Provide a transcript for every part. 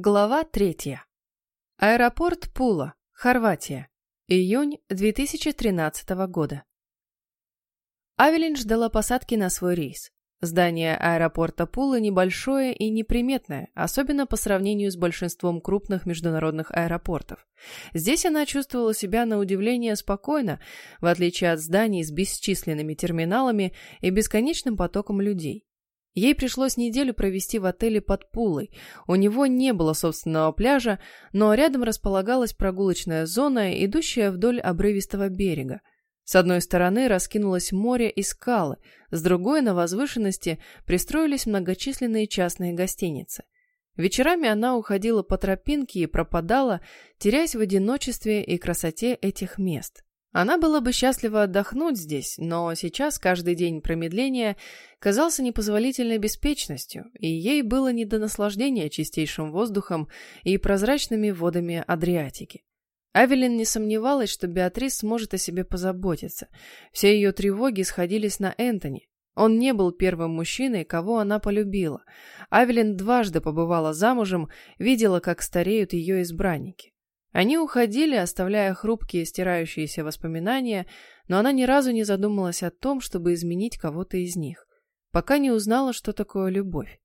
Глава третья. Аэропорт Пула, Хорватия. Июнь 2013 года. Авелин ждала посадки на свой рейс. Здание аэропорта Пула небольшое и неприметное, особенно по сравнению с большинством крупных международных аэропортов. Здесь она чувствовала себя на удивление спокойно, в отличие от зданий с бесчисленными терминалами и бесконечным потоком людей. Ей пришлось неделю провести в отеле под Пулой. У него не было собственного пляжа, но рядом располагалась прогулочная зона, идущая вдоль обрывистого берега. С одной стороны раскинулось море и скалы, с другой на возвышенности пристроились многочисленные частные гостиницы. Вечерами она уходила по тропинке и пропадала, теряясь в одиночестве и красоте этих мест. Она была бы счастлива отдохнуть здесь, но сейчас каждый день промедления казался непозволительной беспечностью, и ей было не до наслаждения чистейшим воздухом и прозрачными водами Адриатики. Авелин не сомневалась, что Беатрис сможет о себе позаботиться. Все ее тревоги сходились на Энтони. Он не был первым мужчиной, кого она полюбила. Авелин дважды побывала замужем, видела, как стареют ее избранники. Они уходили, оставляя хрупкие стирающиеся воспоминания, но она ни разу не задумалась о том, чтобы изменить кого-то из них, пока не узнала, что такое любовь.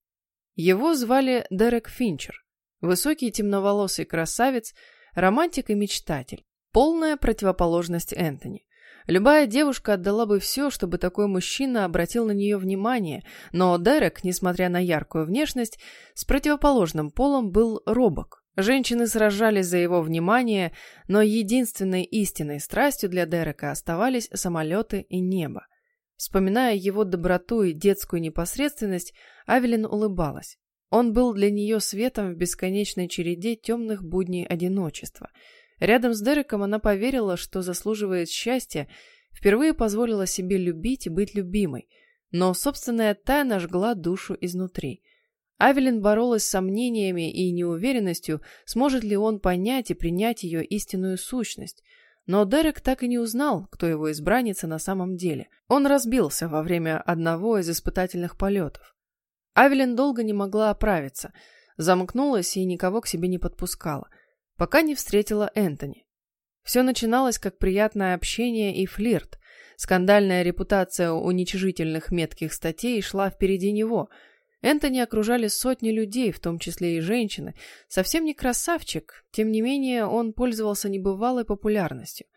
Его звали Дерек Финчер, высокий темноволосый красавец, романтик и мечтатель, полная противоположность Энтони. Любая девушка отдала бы все, чтобы такой мужчина обратил на нее внимание, но Дерек, несмотря на яркую внешность, с противоположным полом был робок, Женщины сражались за его внимание, но единственной истинной страстью для Дерека оставались самолеты и небо. Вспоминая его доброту и детскую непосредственность, Авелин улыбалась. Он был для нее светом в бесконечной череде темных будней одиночества. Рядом с Дереком она поверила, что заслуживает счастья, впервые позволила себе любить и быть любимой, но собственная тайна жгла душу изнутри – Авелин боролась с сомнениями и неуверенностью, сможет ли он понять и принять ее истинную сущность. Но Дерек так и не узнал, кто его избранница на самом деле. Он разбился во время одного из испытательных полетов. Авелин долго не могла оправиться, замкнулась и никого к себе не подпускала, пока не встретила Энтони. Все начиналось как приятное общение и флирт. Скандальная репутация уничижительных метких статей шла впереди него – Энтони окружали сотни людей, в том числе и женщины. Совсем не красавчик, тем не менее он пользовался небывалой популярностью.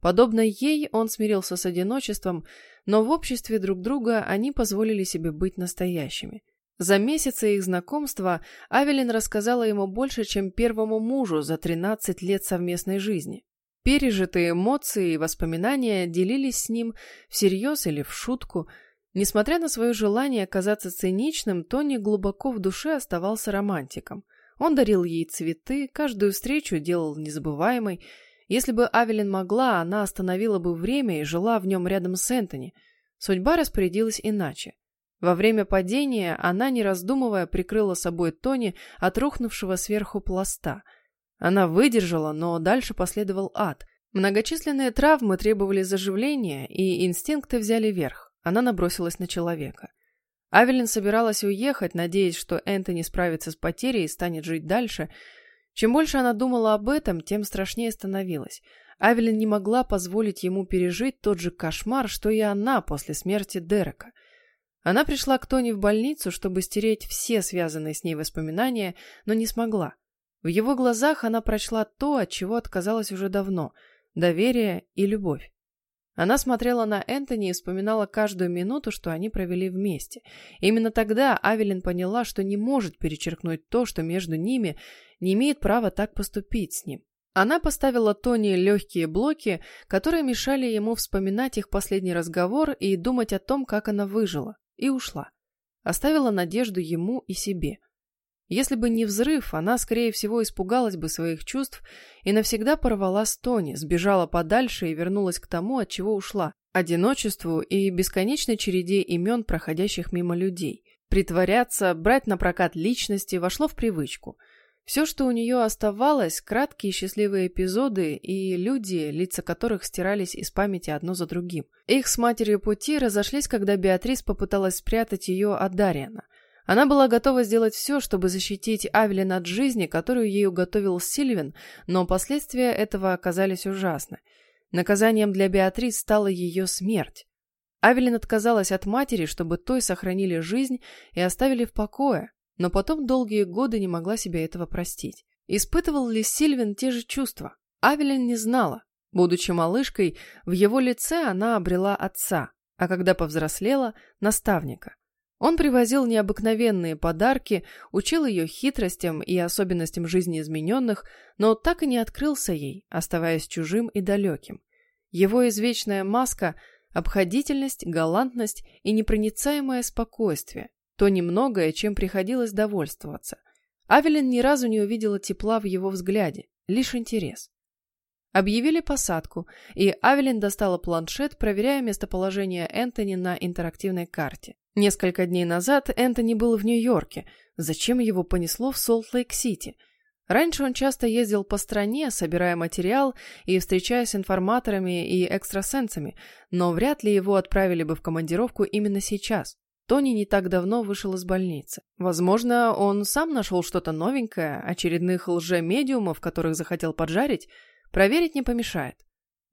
Подобно ей, он смирился с одиночеством, но в обществе друг друга они позволили себе быть настоящими. За месяцы их знакомства Авелин рассказала ему больше, чем первому мужу за 13 лет совместной жизни. Пережитые эмоции и воспоминания делились с ним всерьез или в шутку – Несмотря на свое желание оказаться циничным, Тони глубоко в душе оставался романтиком. Он дарил ей цветы, каждую встречу делал незабываемой. Если бы Авелин могла, она остановила бы время и жила в нем рядом с Энтони. Судьба распорядилась иначе. Во время падения она, не раздумывая, прикрыла собой Тони от рухнувшего сверху пласта. Она выдержала, но дальше последовал ад. Многочисленные травмы требовали заживления, и инстинкты взяли верх. Она набросилась на человека. Авелин собиралась уехать, надеясь, что Энтони справится с потерей и станет жить дальше. Чем больше она думала об этом, тем страшнее становилось. Авелин не могла позволить ему пережить тот же кошмар, что и она после смерти Дерека. Она пришла к Тони в больницу, чтобы стереть все связанные с ней воспоминания, но не смогла. В его глазах она прочла то, от чего отказалась уже давно – доверие и любовь. Она смотрела на Энтони и вспоминала каждую минуту, что они провели вместе. Именно тогда Авелин поняла, что не может перечеркнуть то, что между ними не имеет права так поступить с ним. Она поставила Тони легкие блоки, которые мешали ему вспоминать их последний разговор и думать о том, как она выжила, и ушла. Оставила надежду ему и себе. Если бы не взрыв, она, скорее всего, испугалась бы своих чувств и навсегда порвала с Тони, сбежала подальше и вернулась к тому, от чего ушла – одиночеству и бесконечной череде имен, проходящих мимо людей. Притворяться, брать на прокат личности вошло в привычку. Все, что у нее оставалось – краткие счастливые эпизоды и люди, лица которых стирались из памяти одно за другим. Их с матерью пути разошлись, когда Беатрис попыталась спрятать ее от Дариана – Она была готова сделать все, чтобы защитить Авелин от жизни, которую ей уготовил Сильвин, но последствия этого оказались ужасны. Наказанием для Беатрис стала ее смерть. Авелин отказалась от матери, чтобы той сохранили жизнь и оставили в покое, но потом долгие годы не могла себе этого простить. Испытывал ли Сильвин те же чувства? Авелин не знала. Будучи малышкой, в его лице она обрела отца, а когда повзрослела – наставника. Он привозил необыкновенные подарки, учил ее хитростям и особенностям жизни измененных, но так и не открылся ей, оставаясь чужим и далеким. Его извечная маска – обходительность, галантность и непроницаемое спокойствие, то немногое, чем приходилось довольствоваться. Авелин ни разу не увидела тепла в его взгляде, лишь интерес. Объявили посадку, и Авелин достала планшет, проверяя местоположение Энтони на интерактивной карте. Несколько дней назад Энтони был в Нью-Йорке. Зачем его понесло в Солт-Лейк-Сити? Раньше он часто ездил по стране, собирая материал и встречаясь с информаторами и экстрасенсами, но вряд ли его отправили бы в командировку именно сейчас. Тони не так давно вышел из больницы. Возможно, он сам нашел что-то новенькое, очередных лже-медиумов, которых захотел поджарить. Проверить не помешает.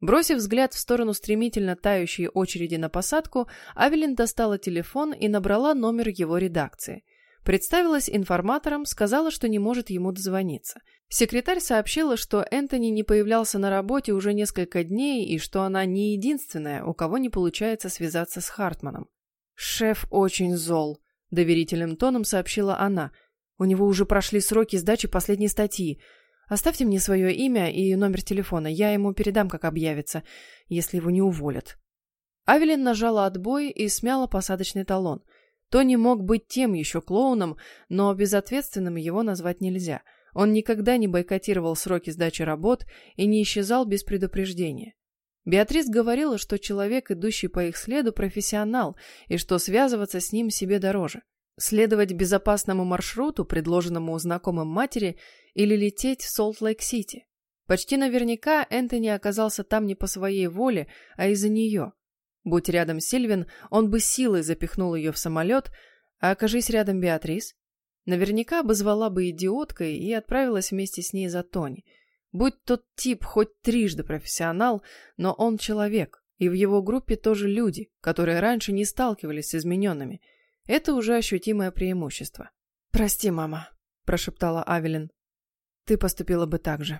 Бросив взгляд в сторону стремительно тающей очереди на посадку, Авелин достала телефон и набрала номер его редакции. Представилась информатором, сказала, что не может ему дозвониться. Секретарь сообщила, что Энтони не появлялся на работе уже несколько дней и что она не единственная, у кого не получается связаться с Хартманом. «Шеф очень зол», — доверительным тоном сообщила она. «У него уже прошли сроки сдачи последней статьи. Оставьте мне свое имя и номер телефона, я ему передам, как объявится, если его не уволят». Авелин нажала отбой и смяла посадочный талон. Тони мог быть тем еще клоуном, но безответственным его назвать нельзя. Он никогда не бойкотировал сроки сдачи работ и не исчезал без предупреждения. Беатрис говорила, что человек, идущий по их следу, профессионал, и что связываться с ним себе дороже. Следовать безопасному маршруту, предложенному знакомым матери, или лететь в Солт-Лейк-Сити. Почти наверняка Энтони оказался там не по своей воле, а из-за нее. Будь рядом Сильвин, он бы силой запихнул ее в самолет, а окажись рядом Беатрис, наверняка обозвала бы идиоткой и отправилась вместе с ней за Тони – Будь тот тип хоть трижды профессионал, но он человек, и в его группе тоже люди, которые раньше не сталкивались с измененными. Это уже ощутимое преимущество. «Прости, мама», – прошептала Авелин. «Ты поступила бы так же».